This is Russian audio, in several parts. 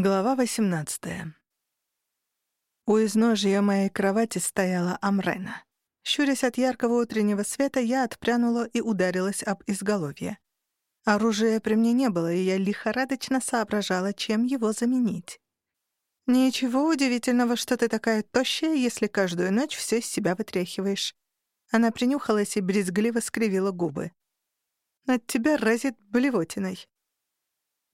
Глава 18. У изножья моей кровати стояла Амрена. Щурясь от яркого утреннего света, я отпрянула и ударилась об изголовье. Оружия при мне не было, и я лихорадочно соображала, чем его заменить. «Ничего удивительного, что ты такая тощая, если каждую ночь все из себя вытряхиваешь». Она принюхалась и брезгливо скривила губы. «От тебя разит блевотиной».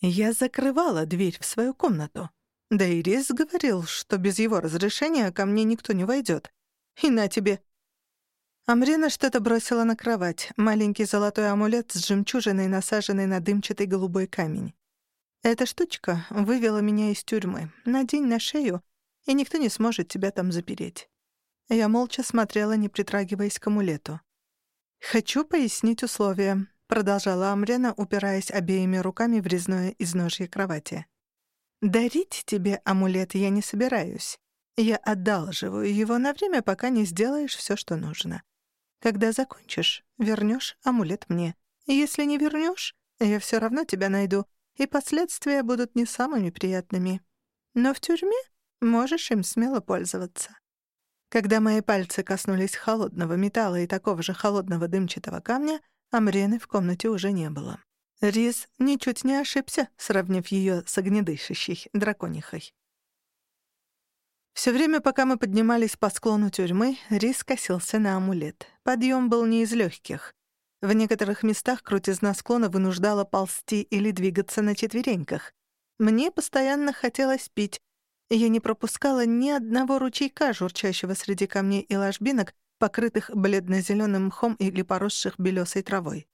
Я закрывала дверь в свою комнату. Да и Рис говорил, что без его разрешения ко мне никто не войдет. И на тебе. Амрина что-то бросила на кровать, маленький золотой амулет с жемчужиной, насаженной на дымчатый голубой камень. Эта штучка вывела меня из тюрьмы. Надень на шею, и никто не сможет тебя там запереть. Я молча смотрела, не притрагиваясь к амулету. Хочу пояснить условия продолжала Амрена, упираясь обеими руками в резное изножье кровати. «Дарить тебе амулет я не собираюсь. Я одалживаю его на время, пока не сделаешь все, что нужно. Когда закончишь, вернешь амулет мне. Если не вернешь, я все равно тебя найду, и последствия будут не самыми приятными. Но в тюрьме можешь им смело пользоваться». Когда мои пальцы коснулись холодного металла и такого же холодного дымчатого камня — Амрены в комнате уже не было. Риз ничуть не ошибся, сравнив ее с огнедышащей драконихой. Все время, пока мы поднимались по склону тюрьмы, Рис косился на амулет. Подъем был не из легких. В некоторых местах крутизна склона вынуждала ползти или двигаться на четвереньках. Мне постоянно хотелось пить. Я не пропускала ни одного ручейка, журчащего среди камней и ложбинок, покрытых бледно-зеленым мхом или поросших белесой травой.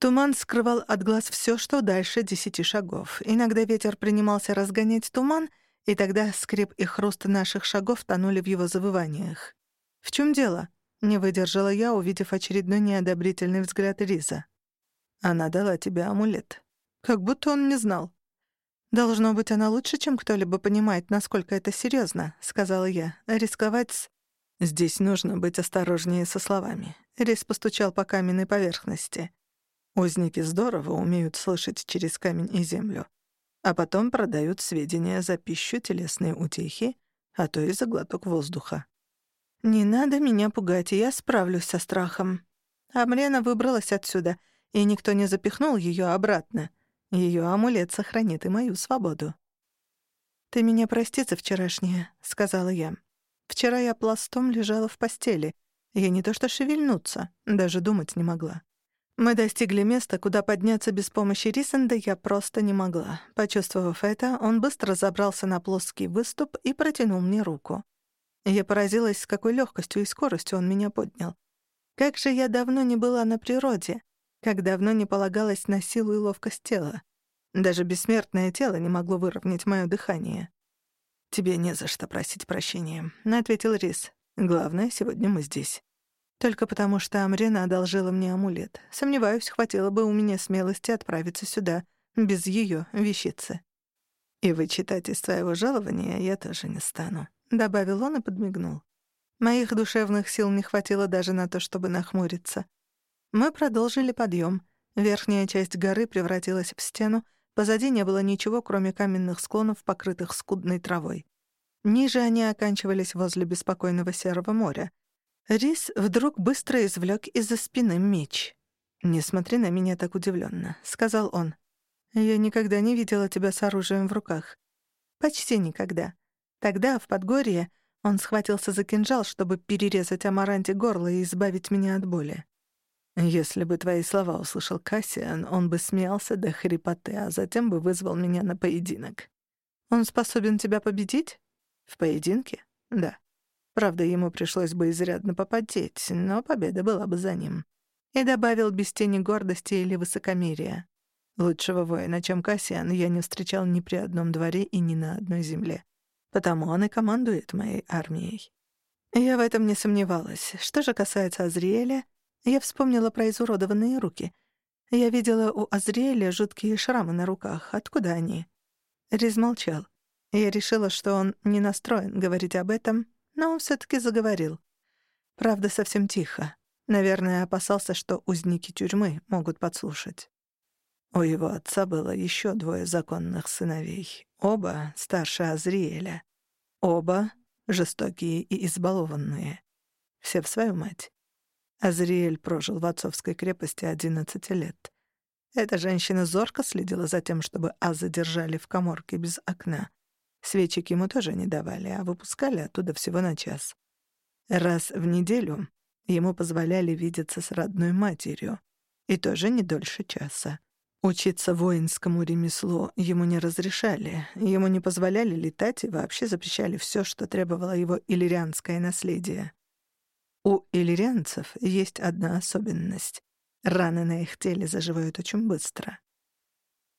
Туман скрывал от глаз все, что дальше десяти шагов. Иногда ветер принимался разгонять туман, и тогда скрип и хруст наших шагов тонули в его завываниях. «В чем дело?» — не выдержала я, увидев очередной неодобрительный взгляд Риза. «Она дала тебе амулет. Как будто он не знал». «Должно быть, она лучше, чем кто-либо понимает, насколько это серьезно, сказала я. «Рисковать с...» Здесь нужно быть осторожнее со словами. Рейс постучал по каменной поверхности. Узники здорово умеют слышать через камень и землю, а потом продают сведения за пищу, телесные утехи, а то и за глоток воздуха. «Не надо меня пугать, я справлюсь со страхом». Амрена выбралась отсюда, и никто не запихнул ее обратно. Ее амулет сохранит и мою свободу. «Ты меня прости за вчерашнее», — сказала я. Вчера я пластом лежала в постели. Я не то что шевельнуться, даже думать не могла. Мы достигли места, куда подняться без помощи Рисенда я просто не могла. Почувствовав это, он быстро забрался на плоский выступ и протянул мне руку. Я поразилась, с какой легкостью и скоростью он меня поднял. Как же я давно не была на природе, как давно не полагалась на силу и ловкость тела. Даже бессмертное тело не могло выровнять моё дыхание. «Тебе не за что просить прощения», — ответил Рис. «Главное, сегодня мы здесь». Только потому, что Амрина одолжила мне амулет. Сомневаюсь, хватило бы у меня смелости отправиться сюда, без ее вещицы. «И вычитать из твоего жалования я тоже не стану», — добавил он и подмигнул. Моих душевных сил не хватило даже на то, чтобы нахмуриться. Мы продолжили подъем. Верхняя часть горы превратилась в стену, Позади не было ничего, кроме каменных склонов, покрытых скудной травой. Ниже они оканчивались возле беспокойного серого моря. Рис вдруг быстро извлек из-за спины меч. «Не смотри на меня так удивленно, сказал он. «Я никогда не видела тебя с оружием в руках. Почти никогда. Тогда, в Подгорье, он схватился за кинжал, чтобы перерезать Амаранте горло и избавить меня от боли. Если бы твои слова услышал Кассиан, он бы смеялся до хрипоты, а затем бы вызвал меня на поединок. Он способен тебя победить? В поединке? Да. Правда, ему пришлось бы изрядно попотеть, но победа была бы за ним. И добавил без тени гордости или высокомерия. Лучшего воина, чем Кассиан, я не встречал ни при одном дворе и ни на одной земле. Потому он и командует моей армией. Я в этом не сомневалась. Что же касается Азриэля, я вспомнила про изуродованные руки. Я видела у Азриэля жуткие шрамы на руках. Откуда они? Риз молчал. Я решила, что он не настроен говорить об этом, но он всё-таки заговорил. Правда, совсем тихо. Наверное, опасался, что узники тюрьмы могут подслушать. У его отца было еще двое законных сыновей, оба старше Азриэля, оба жестокие и избалованные, все в свою мать. Азриэль прожил в отцовской крепости 11 лет. Эта женщина зорко следила за тем, чтобы Аза держали в коморке без окна. Свечек ему тоже не давали, а выпускали оттуда всего на час. Раз в неделю ему позволяли видеться с родной матерью, и тоже не дольше часа. Учиться воинскому ремеслу ему не разрешали, ему не позволяли летать и вообще запрещали все, что требовало его иллирианское наследие. У иллирианцев есть одна особенность. Раны на их теле заживают очень быстро.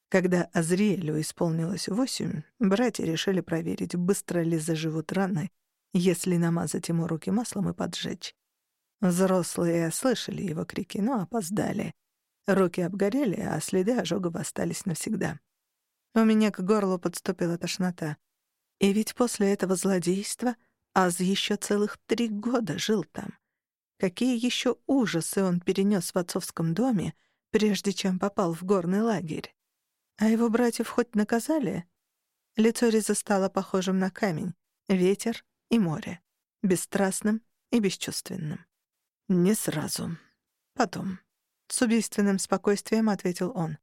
Когда Азриэлю исполнилось восемь, братья решили проверить, быстро ли заживут раны, если намазать ему руки маслом и поджечь. Взрослые слышали его крики, но опоздали — Руки обгорели, а следы ожогов остались навсегда. У меня к горлу подступила тошнота. И ведь после этого злодейства Аз еще целых три года жил там. Какие еще ужасы он перенес в отцовском доме, прежде чем попал в горный лагерь. А его братьев хоть наказали? Лицо Риза стало похожим на камень, ветер и море, бесстрастным и бесчувственным. Не сразу. Потом. С убийственным спокойствием ответил он.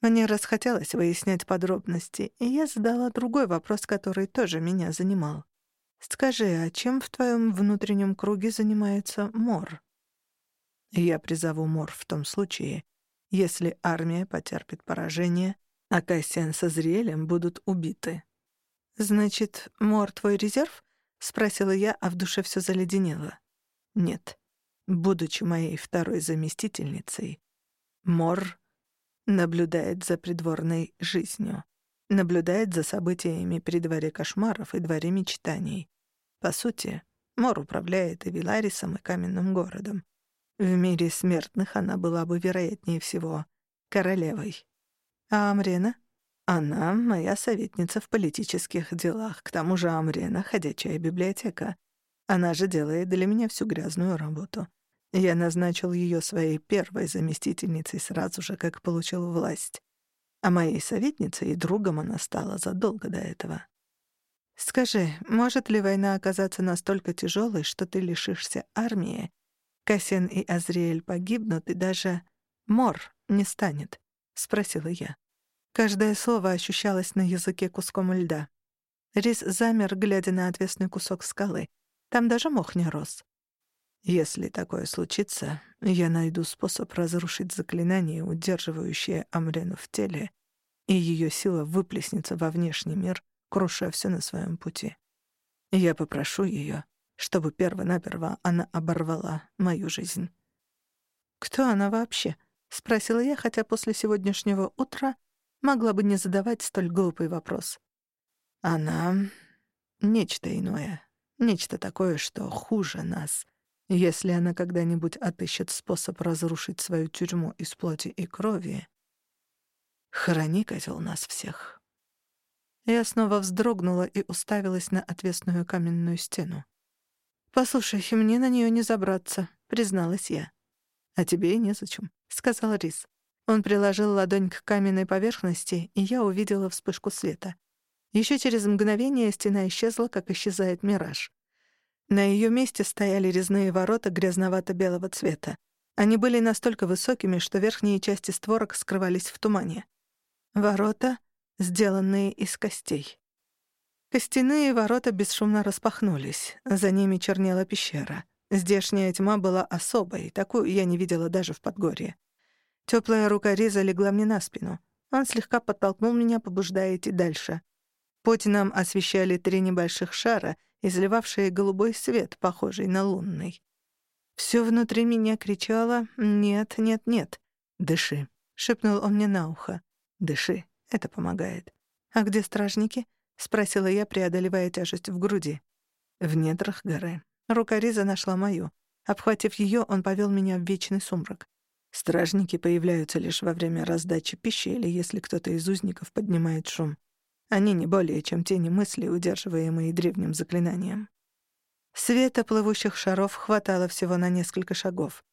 Мне расхотелось выяснять подробности, и я задала другой вопрос, который тоже меня занимал. «Скажи, а чем в твоем внутреннем круге занимается Мор?» «Я призову Мор в том случае, если армия потерпит поражение, а Кассиан со Зриэлем будут убиты». «Значит, Мор твой резерв?» — спросила я, а в душе все заледенело. «Нет. Будучи моей второй заместительницей, Мор наблюдает за придворной жизнью, наблюдает за событиями при дворе кошмаров и дворе мечтаний. По сути, Мор управляет и Виларисом, и каменным городом. В мире смертных она была бы, вероятнее всего, королевой. А Амрена? Она моя советница в политических делах. К тому же Амрена — ходячая библиотека. Она же делает для меня всю грязную работу. Я назначил ее своей первой заместительницей сразу же, как получил власть. А моей советницей и другом она стала задолго до этого. Скажи, может ли война оказаться настолько тяжелой, что ты лишишься армии, Кассиан и Азриэль погибнут, и даже Мор не станет? — спросила я. Каждое слово ощущалось на языке куском льда. Рис замер, глядя на отвесный кусок скалы. Там даже мох не рос. Если такое случится, я найду способ разрушить заклинание, удерживающее Амрену в теле, и ее сила выплеснется во внешний мир, круша все на своем пути. Я попрошу ее, чтобы перво-наперво она оборвала мою жизнь. «Кто она вообще?» — спросила я, хотя после сегодняшнего утра могла бы не задавать столь глупый вопрос. «Она — нечто иное, нечто такое, что хуже нас — если она когда-нибудь отыщет способ разрушить свою тюрьму из плоти и крови, храни, котел, нас всех. Я снова вздрогнула и уставилась на отвесную каменную стену. «Послушай, мне на нее не забраться», — призналась я. «А тебе и незачем», — сказал Рис. Он приложил ладонь к каменной поверхности, и я увидела вспышку света. Еще через мгновение стена исчезла, как исчезает мираж. На ее месте стояли резные ворота грязновато-белого цвета. Они были настолько высокими, что верхние части створок скрывались в тумане. Ворота, сделанные из костей. Костяные ворота бесшумно распахнулись. За ними чернела пещера. Здешняя тьма была особой, такую я не видела даже в Подгорье. Теплая рука Риза легла мне на спину. Он слегка подтолкнул меня, побуждая идти дальше. Путь нам освещали три небольших шара — изливавшие голубой свет, похожий на лунный. Всё внутри меня кричало «Нет, нет, нет, дыши», — шепнул он мне на ухо. «Дыши, это помогает». «А где стражники?» — спросила я, преодолевая тяжесть в груди. «В недрах горы». Рука Риза нашла мою. Обхватив её, он повёл меня в вечный сумрак. Стражники появляются лишь во время раздачи пищи или если кто-то из узников поднимает шум. Они не более, чем тени мысли, удерживаемые древним заклинанием. Света плывущих шаров хватало всего на несколько шагов.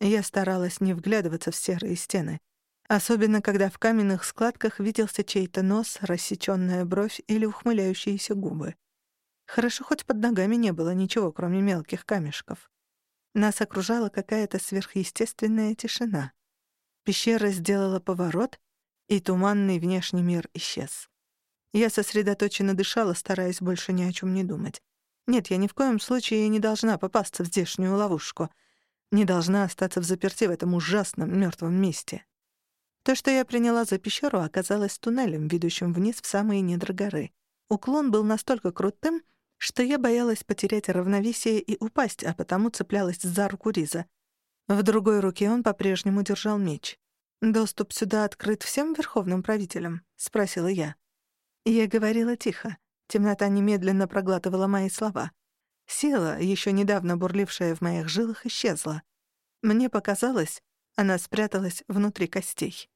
Я старалась не вглядываться в серые стены. Особенно, когда в каменных складках виделся чей-то нос, рассечённая бровь или ухмыляющиеся губы. Хорошо, хоть под ногами не было ничего, кроме мелких камешков. Нас окружала какая-то сверхъестественная тишина. Пещера сделала поворот, и туманный внешний мир исчез. Я сосредоточенно дышала, стараясь больше ни о чем не думать. Нет, я ни в коем случае не должна попасться в здешнюю ловушку. Не должна остаться в заперти в этом ужасном мертвом месте. То, что я приняла за пещеру, оказалось туннелем, ведущим вниз в самые недра горы. Уклон был настолько крутым, что я боялась потерять равновесие и упасть, а потому цеплялась за руку Риза. В другой руке он по-прежнему держал меч. «Доступ сюда открыт всем верховным правителям?» — спросила я. Я говорила тихо. Темнота немедленно проглатывала мои слова. Сила, еще недавно бурлившая в моих жилах, исчезла. Мне показалось, она спряталась внутри костей.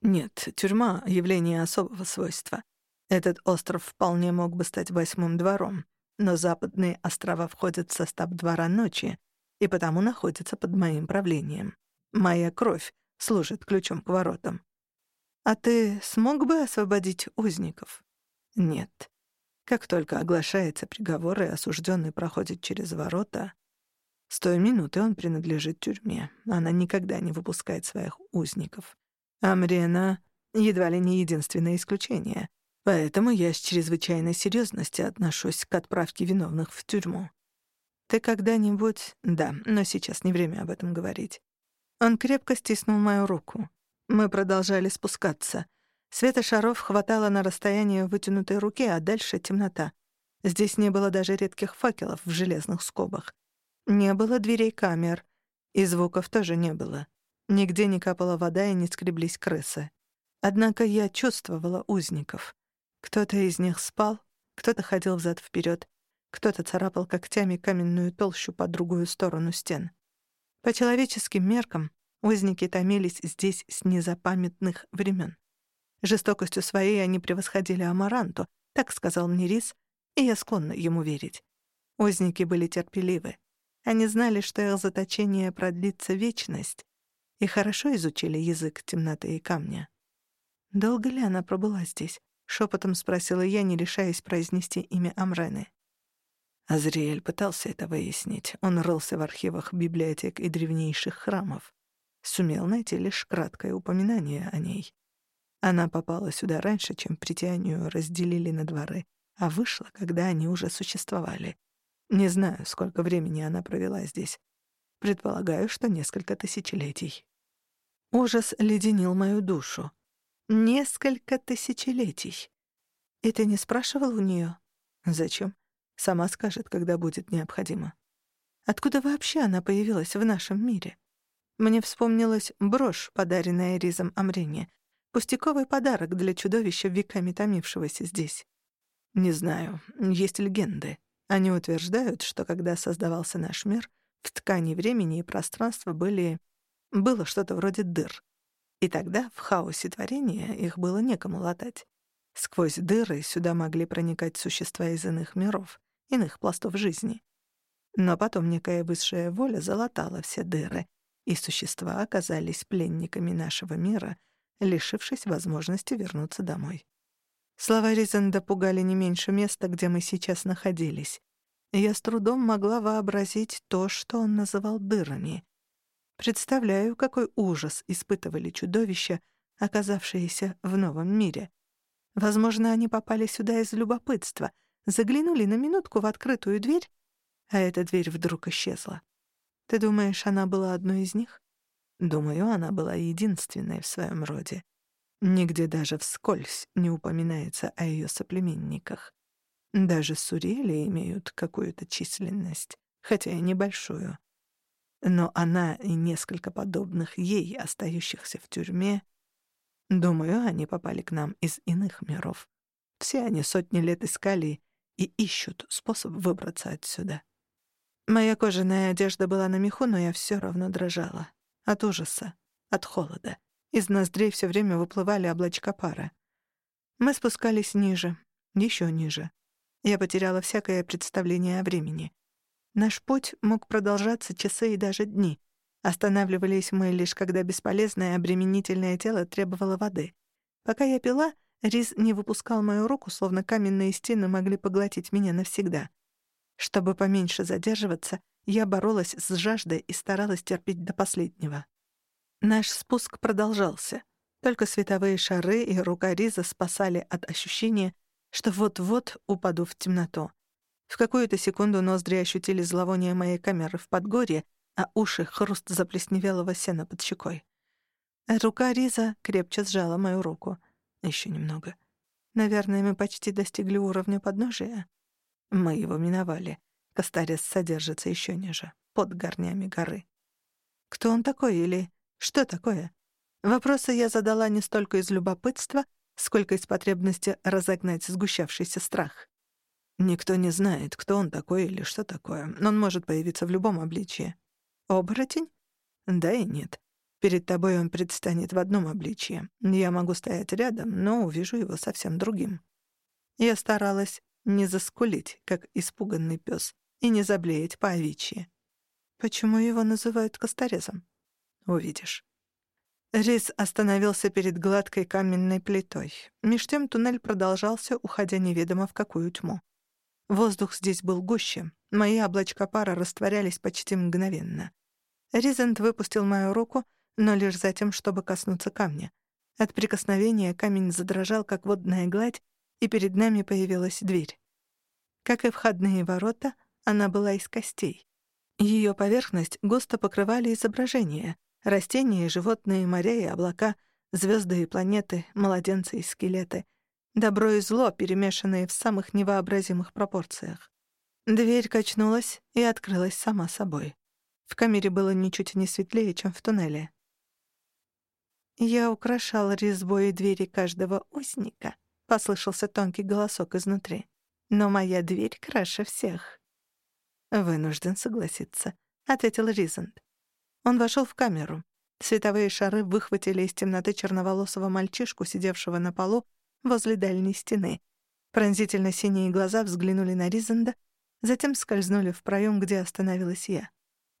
Нет, тюрьма — явление особого свойства. Этот остров вполне мог бы стать восьмым двором, но западные острова входят в состав двора ночи и потому находятся под моим правлением. Моя кровь служит ключом к воротам. А ты смог бы освободить узников? Нет. Как только оглашается приговор и осужденный проходит через ворота, с той минуты он принадлежит тюрьме. Она никогда не выпускает своих узников. Амрена — едва ли не единственное исключение. Поэтому я с чрезвычайной серьезностью отношусь к отправке виновных в тюрьму. Ты когда-нибудь... Да, но сейчас не время об этом говорить. Он крепко стиснул мою руку. Мы продолжали спускаться. Света шаров хватало на расстояние вытянутой руки, а дальше темнота. Здесь не было даже редких факелов в железных скобах. Не было дверей камер. И звуков тоже не было. Нигде не капала вода и не скреблись крысы. Однако я чувствовала узников. Кто-то из них спал, кто-то ходил взад вперед, кто-то царапал когтями каменную толщу по другую сторону стен. По человеческим меркам узники томились здесь с незапамятных времен. Жестокостью своей они превосходили Амаранту, так сказал мне Рис, и я склонна ему верить. Узники были терпеливы. Они знали, что их заточение продлится вечность, и хорошо изучили язык темноты и камня. «Долго ли она пробыла здесь?» — шепотом спросила я, не решаясь произнести имя Амрены. Азриэль пытался это выяснить. Он рылся в архивах библиотек и древнейших храмов. Сумел найти лишь краткое упоминание о ней. Она попала сюда раньше, чем притянию разделили на дворы, а вышла, когда они уже существовали. Не знаю, сколько времени она провела здесь. Предполагаю, что несколько тысячелетий. Ужас леденил мою душу. Несколько тысячелетий. И ты не спрашивал у нее? Зачем? Сама скажет, когда будет необходимо. Откуда вообще она появилась в нашем мире? Мне вспомнилась брошь, подаренная Ризом Амрине, Пустяковый подарок для чудовища, веками томившегося здесь. Не знаю, есть легенды. Они утверждают, что когда создавался наш мир, в ткани времени и пространства были... было что-то вроде дыр. И тогда, в хаосе творения, их было некому латать. Сквозь дыры сюда могли проникать существа из иных миров, иных пластов жизни. Но потом некая высшая воля залатала все дыры, и существа оказались пленниками нашего мира — лишившись возможности вернуться домой. Слова Ризенда пугали не меньше места, где мы сейчас находились. Я с трудом могла вообразить то, что он называл дырами. Представляю, какой ужас испытывали чудовища, оказавшиеся в новом мире. Возможно, они попали сюда из любопытства, заглянули на минутку в открытую дверь, а эта дверь вдруг исчезла. Ты думаешь, она была одной из них? Думаю, она была единственной в своем роде. Нигде даже вскользь не упоминается о ее соплеменниках. Даже сурели имеют какую-то численность, хотя и небольшую. Но она и несколько подобных ей, остающихся в тюрьме, думаю, они попали к нам из иных миров. Все они сотни лет искали и ищут способ выбраться отсюда. Моя кожаная одежда была на меху, но я все равно дрожала. От ужаса, от холода. Из ноздрей все время выплывали облачка пара. Мы спускались ниже, еще ниже. Я потеряла всякое представление о времени. Наш путь мог продолжаться часы и даже дни, Останавливались мы лишь когда бесполезное обременительное тело требовало воды. Пока я пила, Риз не выпускал мою руку, словно каменные стены могли поглотить меня навсегда. Чтобы поменьше задерживаться, я боролась с жаждой и старалась терпеть до последнего. Наш спуск продолжался. Только световые шары и рука Риза спасали от ощущения, что вот-вот упаду в темноту. В какую-то секунду ноздри ощутили зловоние моей камеры в Подгорье, а уши — хруст заплесневелого сена под щекой. Рука Риза крепче сжала мою руку. Еще немного. Наверное, мы почти достигли уровня подножия. Мы его миновали. Кастарис содержится еще ниже, под горнями горы. Кто он такой или что такое? Вопросы я задала не столько из любопытства, сколько из потребности разогнать сгущавшийся страх. Никто не знает, кто он такой или что такое, но он может появиться в любом обличье. Оборотень? Да и нет. Перед тобой он предстанет в одном обличье. Я могу стоять рядом, но увижу его совсем другим. Я старалась не заскулить, как испуганный пес, и не заблеять по овечьи. Почему его называют косторезом? Увидишь. Рис остановился перед гладкой каменной плитой. Меж тем туннель продолжался, уходя неведомо в какую тьму. Воздух здесь был гуще, мои облачка пара растворялись почти мгновенно. Ризент выпустил мою руку, но лишь за тем, чтобы коснуться камня. От прикосновения камень задрожал, как водная гладь, и перед нами появилась дверь. Как и входные ворота, она была из костей. Ее поверхность густо покрывали изображения — растения животные, моря и облака, звезды и планеты, младенцы и скелеты, добро и зло, перемешанные в самых невообразимых пропорциях. Дверь качнулась и открылась сама собой. В камере было ничуть не светлее, чем в туннеле. «Я украшал резьбой двери каждого узника», — послышался тонкий голосок изнутри. «Но моя дверь краше всех». «Вынужден согласиться», — ответил Ризент. Он вошел в камеру. Световые шары выхватили из темноты черноволосого мальчишку, сидевшего на полу возле дальней стены. Пронзительно синие глаза взглянули на Ризенда, затем скользнули в проем, где остановилась я.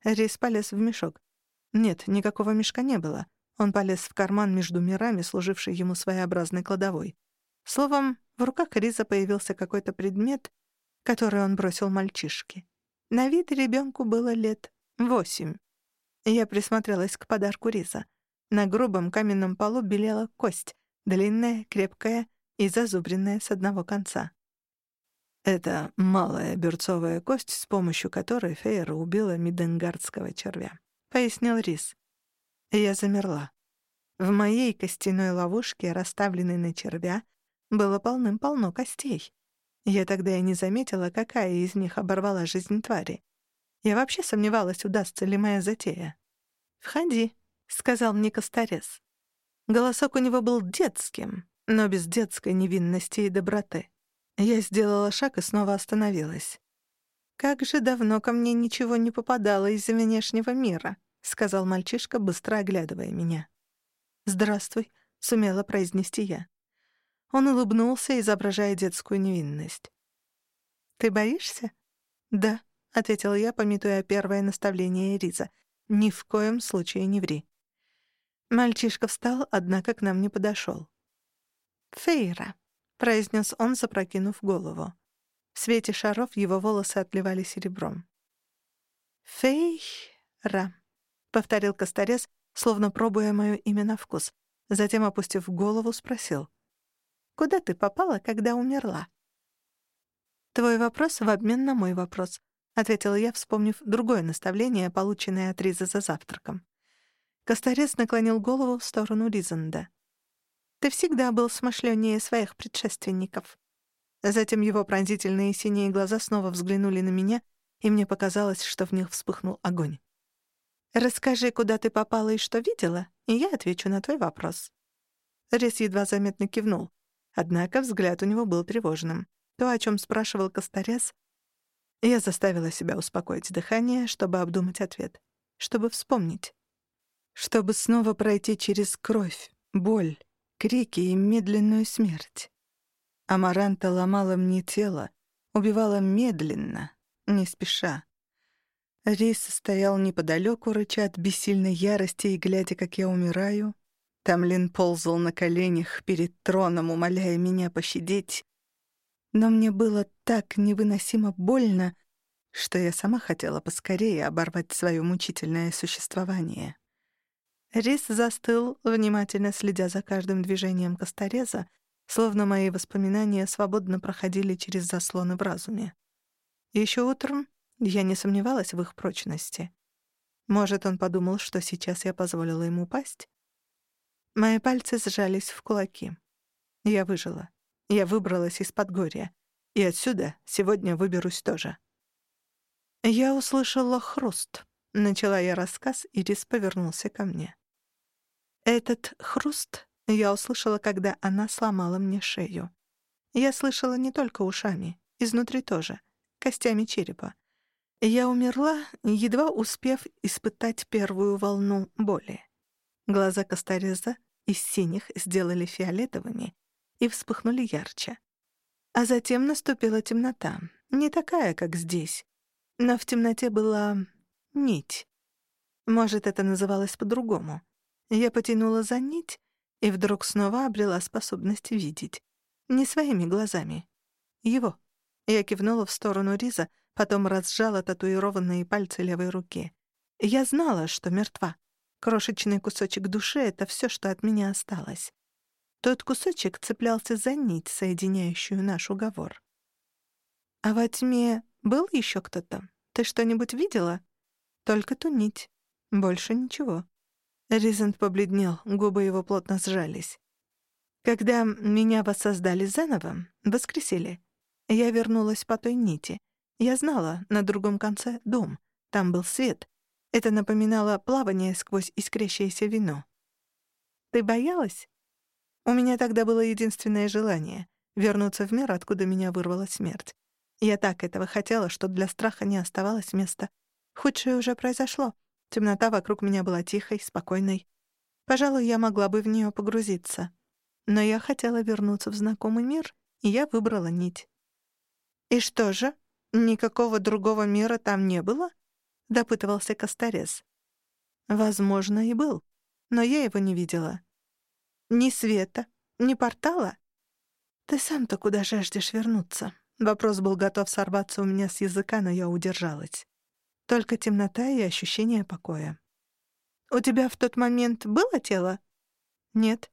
Рис полез в мешок. Нет, никакого мешка не было. Он полез в карман между мирами, служивший ему своеобразной кладовой. Словом, в руках Риза появился какой-то предмет, который он бросил мальчишке. На вид ребенку было лет восемь. Я присмотрелась к подарку Риза. На грубом каменном полу белела кость, длинная, крепкая и зазубренная с одного конца. Это малая берцовая кость, с помощью которой Фейра убила миденгардского червя, — пояснил Рис. Я замерла. В моей костяной ловушке, расставленной на червя, было полным-полно костей. Я тогда и не заметила, какая из них оборвала жизнь твари. Я вообще сомневалась, удастся ли моя затея. «Входи», — сказал мне Косторез. Голосок у него был детским, но без детской невинности и доброты. Я сделала шаг и снова остановилась. «Как же давно ко мне ничего не попадало из внешнего мира», — сказал мальчишка, быстро оглядывая меня. «Здравствуй», — сумела произнести я. Он улыбнулся, изображая детскую невинность. «Ты боишься?» «Да», — ответила я, пометуя первое наставление Риза. «Ни в коем случае не ври». Мальчишка встал, однако к нам не подошел. «Фейра», — произнес он, запрокинув голову. В свете шаров его волосы отливали серебром. «Фейра», повторил Косторез, словно пробуя моё имя на вкус. Затем, опустив голову, спросил. «Куда ты попала, когда умерла?» «Твой вопрос в обмен на мой вопрос», — ответила я, вспомнив другое наставление, полученное от Риза за завтраком. Косторез наклонил голову в сторону Ризанда. «Ты всегда был смышленнее своих предшественников». Затем его пронзительные синие глаза снова взглянули на меня, и мне показалось, что в них вспыхнул огонь. «Расскажи, куда ты попала и что видела, и я отвечу на твой вопрос». Рис едва заметно кивнул. Однако взгляд у него был тревожным. То, о чем спрашивал Косторез, я заставила себя успокоить дыхание, чтобы обдумать ответ, чтобы вспомнить, чтобы снова пройти через кровь, боль, крики и медленную смерть. Амаранта ломала мне тело, убивала медленно, не спеша. Рис стоял неподалеку, рыча от бессильной ярости и глядя, как я умираю. Тамлин ползал на коленях перед троном, умоляя меня пощадить. Но мне было так невыносимо больно, что я сама хотела поскорее оборвать свое мучительное существование. Рис застыл, внимательно следя за каждым движением костореза, словно мои воспоминания свободно проходили через заслоны в разуме. Еще утром я не сомневалась в их прочности. Может, он подумал, что сейчас я позволила ему упасть? Мои пальцы сжались в кулаки. Я выжила. Я выбралась из-под горя. И отсюда сегодня выберусь тоже. Я услышала хруст. Начала я рассказ, и Рис повернулся ко мне. Этот хруст я услышала, когда она сломала мне шею. Я слышала не только ушами, изнутри тоже, костями черепа. Я умерла, едва успев испытать первую волну боли. Глаза Костореза из синих сделали фиолетовыми и вспыхнули ярче. А затем наступила темнота, не такая, как здесь, но в темноте была нить. Может, это называлось по-другому. Я потянула за нить и вдруг снова обрела способность видеть. Не своими глазами. Его. Я кивнула в сторону Риза, потом разжала татуированные пальцы левой руки. Я знала, что мертва. Крошечный кусочек души — это все, что от меня осталось. Тот кусочек цеплялся за нить, соединяющую наш уговор. «А во тьме был еще кто-то? Ты что-нибудь видела?» «Только ту нить. Больше ничего». Ризент побледнел, губы его плотно сжались. «Когда меня воссоздали заново, воскресили, я вернулась по той нити. Я знала, на другом конце — дом. Там был свет. Это напоминало плавание сквозь искрящееся вино. Ты боялась? У меня тогда было единственное желание — вернуться в мир, откуда меня вырвала смерть. Я так этого хотела, что для страха не оставалось места. Худшее уже произошло. Темнота вокруг меня была тихой, спокойной. Пожалуй, я могла бы в нее погрузиться. Но я хотела вернуться в знакомый мир, и я выбрала нить. «И что же?» «Никакого другого мира там не было?» — допытывался Косторез. «Возможно, и был, но я его не видела. Ни света, ни портала. Ты сам-то куда жаждешь вернуться?» Вопрос был готов сорваться у меня с языка, но я удержалась. Только темнота и ощущение покоя. «У тебя в тот момент было тело?» «Нет.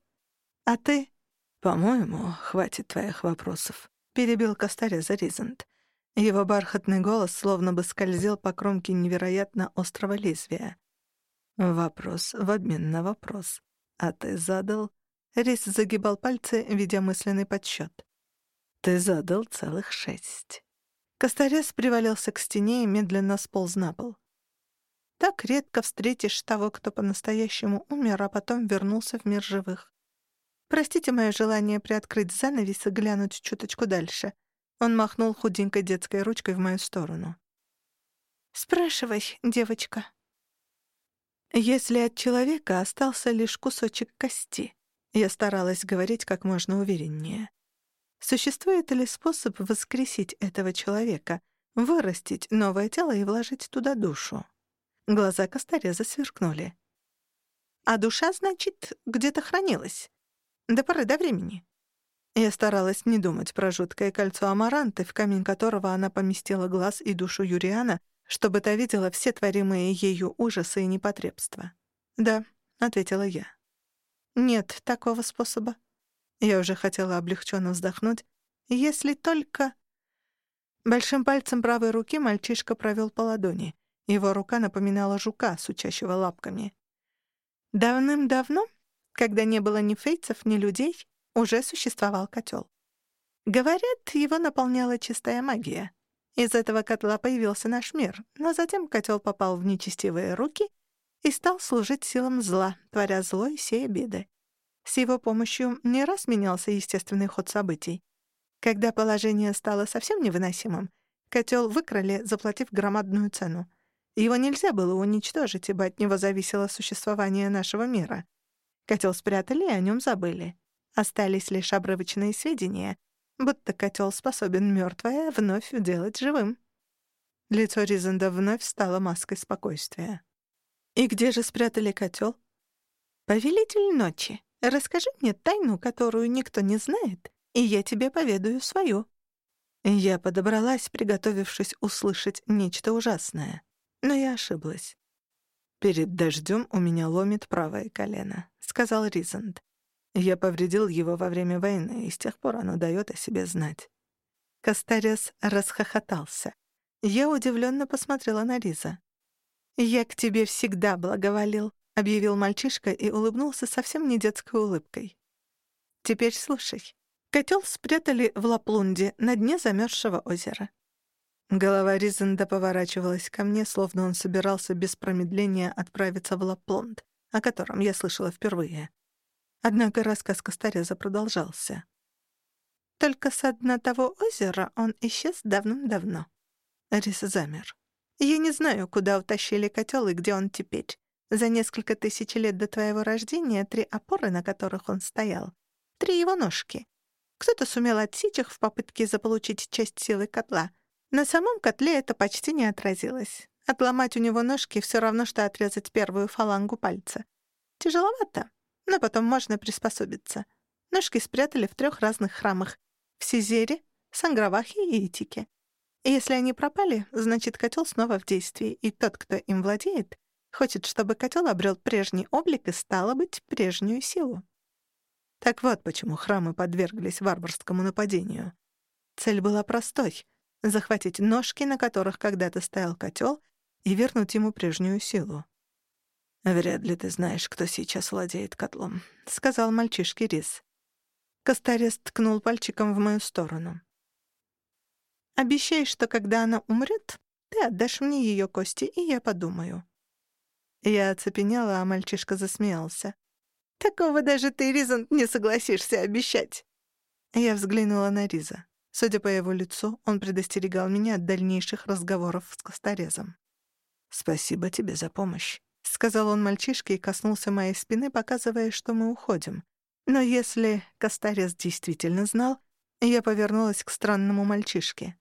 А ты?» «По-моему, хватит твоих вопросов», — перебил Костаря Заризант. Его бархатный голос словно бы скользил по кромке невероятно острого лезвия. Вопрос в обмен на вопрос. А ты задал... Рис загибал пальцы, ведя мысленный подсчет. Ты задал целых шесть. Косторез привалился к стене и медленно сполз на пол. Так редко встретишь того, кто по-настоящему умер, а потом вернулся в мир живых. Простите мое желание приоткрыть занавес и глянуть чуточку дальше. Он махнул худенькой детской ручкой в мою сторону. «Спрашивай, девочка». Если от человека остался лишь кусочек кости, я старалась говорить как можно увереннее. Существует ли способ воскресить этого человека, вырастить новое тело и вложить туда душу? Глаза Костореза сверкнули. «А душа, значит, где-то хранилась? До поры до времени?» Я старалась не думать про жуткое кольцо Амаранты, в камень которого она поместила глаз и душу Юриана, чтобы та видела все творимые ею ужасы и непотребства. «Да», — ответила я. «Нет такого способа». Я уже хотела облегченно вздохнуть. «Если только...» Большим пальцем правой руки мальчишка провел по ладони. Его рука напоминала жука, сучащего лапками. Давным-давно, когда не было ни фейцев, ни людей, уже существовал котел. Говорят, его наполняла чистая магия. Из этого котла появился наш мир, но затем котел попал в нечестивые руки и стал служить силам зла, творя зло и сея беды. С его помощью не раз менялся естественный ход событий. Когда положение стало совсем невыносимым, котел выкрали, заплатив громадную цену. Его нельзя было уничтожить, ибо от него зависело существование нашего мира. Котел спрятали и о нем забыли. Остались лишь обрывочные сведения, будто котел способен мертвое вновь делать живым. Лицо Ризанда вновь стало маской спокойствия. «И где же спрятали котел? «Повелитель ночи, расскажи мне тайну, которую никто не знает, и я тебе поведаю свою». Я подобралась, приготовившись услышать нечто ужасное. Но я ошиблась. «Перед дождем у меня ломит правое колено», — сказал Ризанд. «Я повредил его во время войны, и с тех пор оно дает о себе знать». Кастарес расхохотался. Я удивленно посмотрела на Риза. «Я к тебе всегда благоволил», — объявил мальчишка и улыбнулся совсем не детской улыбкой. «Теперь слушай. Котел спрятали в Лаплунде на дне замерзшего озера. Голова Ризенда поворачивалась ко мне, словно он собирался без промедления отправиться в Лаплонд, о котором я слышала впервые. Однако рассказ Костареза продолжался. Только с дна того озера он исчез давным-давно. Рис замер. Я не знаю, куда утащили котел и где он теперь. За несколько тысяч лет до твоего рождения три опоры, на которых он стоял, три его ножки, кто-то сумел отсечь их в попытке заполучить часть силы котла. На самом котле это почти не отразилось. Отломать у него ножки все равно, что отрезать первую фалангу пальца. Тяжеловато, но потом можно приспособиться. Ножки спрятали в трех разных храмах — в Сизере, Сангравахе и Итике. И если они пропали, значит, котел снова в действии, и тот, кто им владеет, хочет, чтобы котел обрел прежний облик и, стало быть, прежнюю силу. Так вот почему храмы подверглись варварскому нападению. Цель была простой — захватить ножки, на которых когда-то стоял котел, и вернуть ему прежнюю силу. «Вряд ли ты знаешь, кто сейчас владеет котлом», — сказал мальчишке Рис. Костарес ткнул пальчиком в мою сторону. «Обещай, что когда она умрет, ты отдашь мне ее кости, и я подумаю». Я оцепенела, а мальчишка засмеялся. Такого даже ты, Ризант, не согласишься обещать. Я взглянула на Риза. Судя по его лицу, он предостерегал меня от дальнейших разговоров с Косторезом. «Спасибо тебе за помощь», — сказал он мальчишке и коснулся моей спины, показывая, что мы уходим. Но если Косторез действительно знал, я повернулась к странному мальчишке.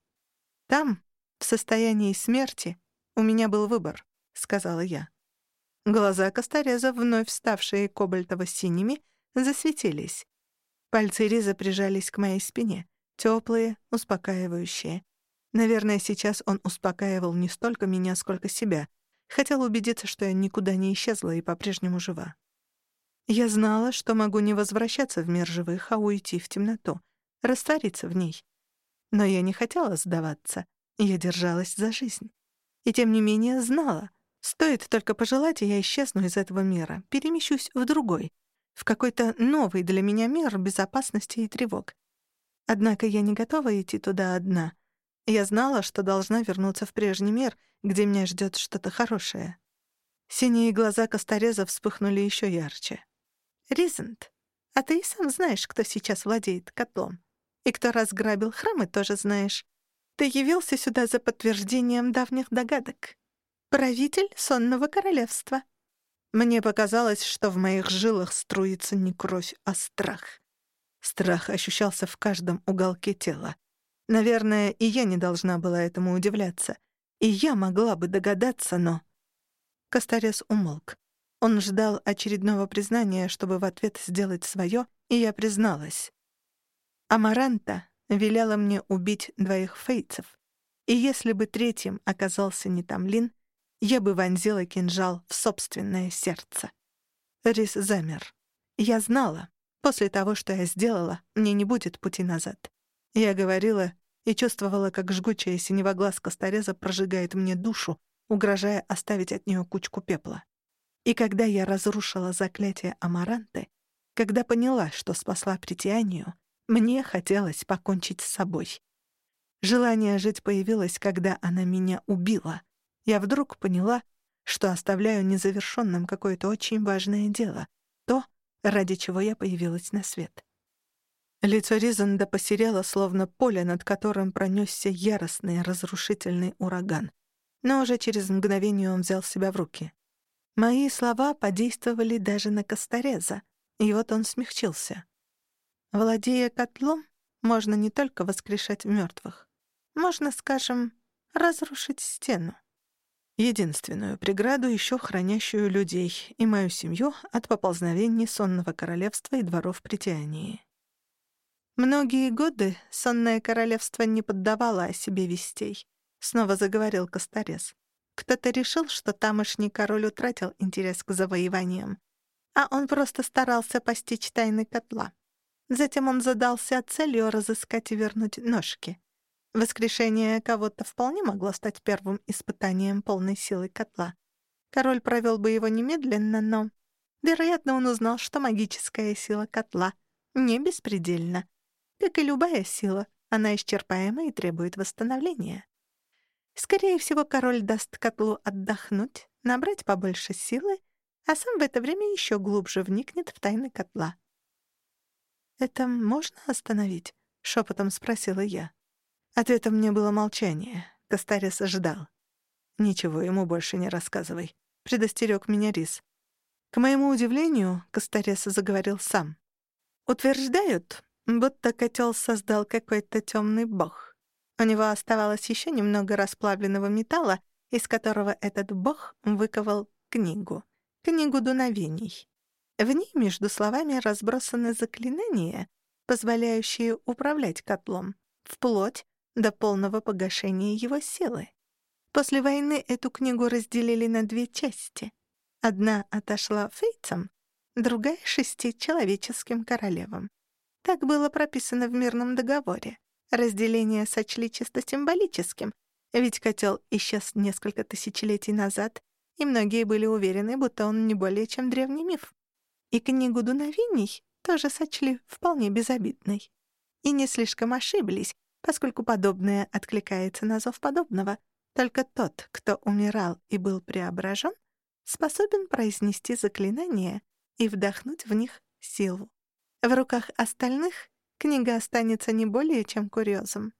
«Там, в состоянии смерти, у меня был выбор», — сказала я. Глаза Костореза, вновь ставшие кобальтово-синими, засветились. Пальцы Риза прижались к моей спине, теплые, успокаивающие. Наверное, сейчас он успокаивал не столько меня, сколько себя. Хотел убедиться, что я никуда не исчезла и по-прежнему жива. Я знала, что могу не возвращаться в мир живых, а уйти в темноту, раствориться в ней. Но я не хотела сдаваться, я держалась за жизнь. И тем не менее знала — Стоит только пожелать, и я исчезну из этого мира, перемещусь в другой, в какой-то новый для меня мир безопасности и тревог. Однако я не готова идти туда одна. Я знала, что должна вернуться в прежний мир, где меня ждет что-то хорошее. Синие глаза Костореза вспыхнули еще ярче. «Ризент, а ты и сам знаешь, кто сейчас владеет котлом. И кто разграбил храмы, тоже знаешь. Ты явился сюда за подтверждением давних догадок. Правитель сонного королевства. Мне показалось, что в моих жилах струится не кровь, а страх. Страх ощущался в каждом уголке тела. Наверное, и я не должна была этому удивляться. И я могла бы догадаться, но... Костарес умолк. Он ждал очередного признания, чтобы в ответ сделать свое, и я призналась. Амаранта велела мне убить двоих фейцев, и если бы третьим оказался не Тамлин, я бы вонзила кинжал в собственное сердце. Рис замер. Я знала, после того, что я сделала, мне не будет пути назад. Я говорила и чувствовала, как жгучая синева глаз Костореза прожигает мне душу, угрожая оставить от нее кучку пепла. И когда я разрушила заклятие Амаранты, когда поняла, что спасла притянию, мне хотелось покончить с собой. Желание жить появилось, когда она меня убила — я вдруг поняла, что оставляю незавершенным какое-то очень важное дело, то, ради чего я появилась на свет. Лицо Ризанда посерело, словно поле, над которым пронесся яростный разрушительный ураган. Но уже через мгновение он взял себя в руки. Мои слова подействовали даже на Костореза, и вот он смягчился. Владея котлом, можно не только воскрешать мертвых. Можно, скажем, — разрушить стену. Единственную преграду, еще хранящую людей и мою семью от поползновений сонного королевства и дворов притянии. Многие годы сонное королевство не поддавало о себе вестей. Снова заговорил Косторез. Кто-то решил, что тамошний король утратил интерес к завоеваниям, а он просто старался постичь тайны котла. Затем он задался целью разыскать и вернуть ножки. Воскрешение кого-то вполне могло стать первым испытанием полной силы котла. Король провел бы его немедленно, но... Вероятно, он узнал, что магическая сила котла не беспредельна. Как и любая сила, она исчерпаема и требует восстановления. Скорее всего, король даст котлу отдохнуть, набрать побольше силы, а сам в это время еще глубже вникнет в тайны котла. «Это можно остановить?» — шепотом спросила я. Ответом мне было молчание. Костарис ожидал. «Ничего ему больше не рассказывай», — предостерег меня Рис. К моему удивлению, Костарес заговорил сам. «Утверждают, будто котел создал какой-то темный бог. У него оставалось еще немного расплавленного металла, из которого этот бог выковал книгу. Книгу дуновений. В ней между словами разбросаны заклинания, позволяющие управлять котлом, вплоть до полного погашения его силы. После войны эту книгу разделили на две части. Одна отошла фейцам, другая — шести человеческим королевам. Так было прописано в мирном договоре. Разделение сочли чисто символическим, ведь котел исчез несколько тысячелетий назад, и многие были уверены, будто он не более чем древний миф. И книгу дуновений тоже сочли вполне безобидной. И не слишком ошиблись, поскольку подобное откликается на зов подобного. Только тот, кто умирал и был преображен, способен произнести заклинания и вдохнуть в них силу. В руках остальных книга останется не более чем курьезом.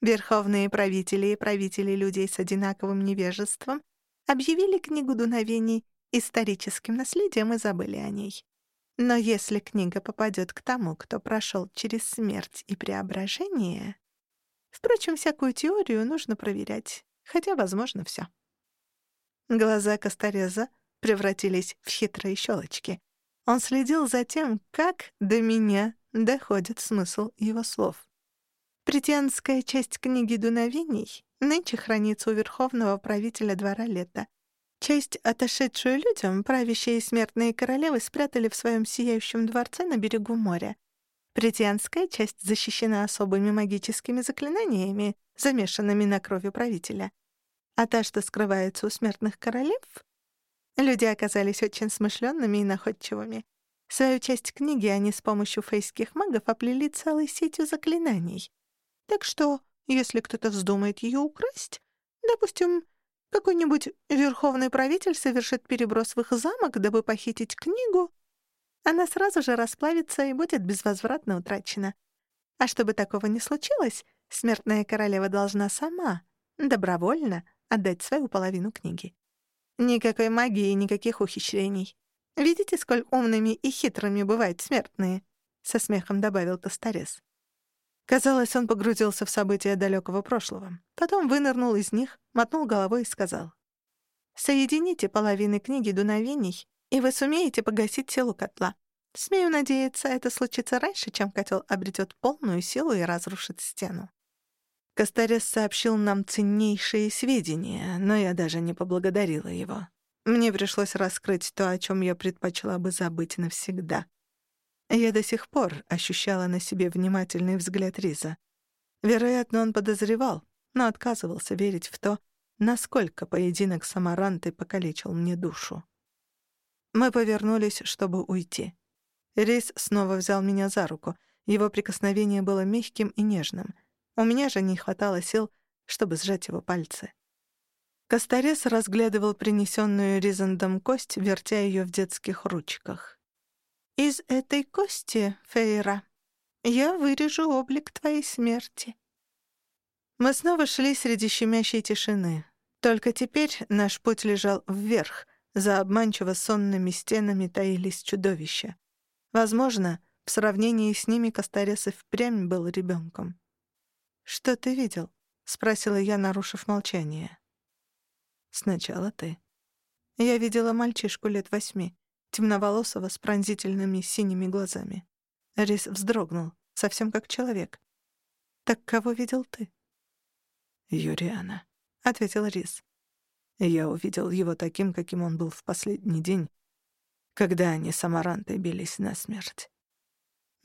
Верховные правители и правители людей с одинаковым невежеством объявили книгу дуновений историческим наследием и забыли о ней. Но если книга попадет к тому, кто прошел через смерть и преображение, Впрочем, всякую теорию нужно проверять, хотя, возможно, все. Глаза Костореза превратились в хитрые щелочки. Он следил за тем, как до меня доходит смысл его слов. Притянская часть книги дуновений нынче хранится у верховного правителя двора лета. Часть, отошедшую людям, правящие смертные королевы спрятали в своем сияющем дворце на берегу моря — Претианская часть защищена особыми магическими заклинаниями, замешанными на крови правителя. А та, что скрывается у смертных королев... Люди оказались очень смышленными и находчивыми. Свою часть книги они с помощью фейских магов оплели целой сетью заклинаний. Так что, если кто-то вздумает ее украсть, допустим, какой-нибудь верховный правитель совершит переброс в их замок, дабы похитить книгу, она сразу же расплавится и будет безвозвратно утрачена. А чтобы такого не случилось, смертная королева должна сама, добровольно, отдать свою половину книги. Никакой магии и никаких ухищрений. Видите, сколь умными и хитрыми бывают смертные? Со смехом добавил Косторез. Казалось, он погрузился в события далекого прошлого. Потом вынырнул из них, мотнул головой и сказал. «Соедините половины книги дуновений и вы сумеете погасить силу котла. Смею надеяться, это случится раньше, чем котел обретет полную силу и разрушит стену. Костарес сообщил нам ценнейшие сведения, но я даже не поблагодарила его. Мне пришлось раскрыть то, о чем я предпочла бы забыть навсегда. Я до сих пор ощущала на себе внимательный взгляд Риза. Вероятно, он подозревал, но отказывался верить в то, насколько поединок с Амарантой покалечил мне душу. Мы повернулись, чтобы уйти. Рейс снова взял меня за руку. Его прикосновение было мягким и нежным. У меня же не хватало сил, чтобы сжать его пальцы. Косторес разглядывал принесенную Ризандом кость, вертя ее в детских ручках. «Из этой кости, Фейра, я вырежу облик твоей смерти». Мы снова шли среди щемящей тишины. Только теперь наш путь лежал вверх, за обманчиво сонными стенами таились чудовища. Возможно, в сравнении с ними Костарес и впрямь был ребенком. «Что ты видел?» — спросила я, нарушив молчание. «Сначала ты». Я видела мальчишку лет восьми, темноволосого с пронзительными синими глазами. Рис вздрогнул, совсем как человек. «Так кого видел ты?» «Юриана», — ответил Рис. Я увидел его таким, каким он был в последний день, когда они с Амарантой бились насмерть.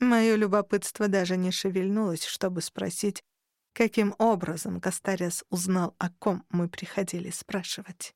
Моё любопытство даже не шевельнулось, чтобы спросить, каким образом Кастарес узнал, о ком мы приходили спрашивать.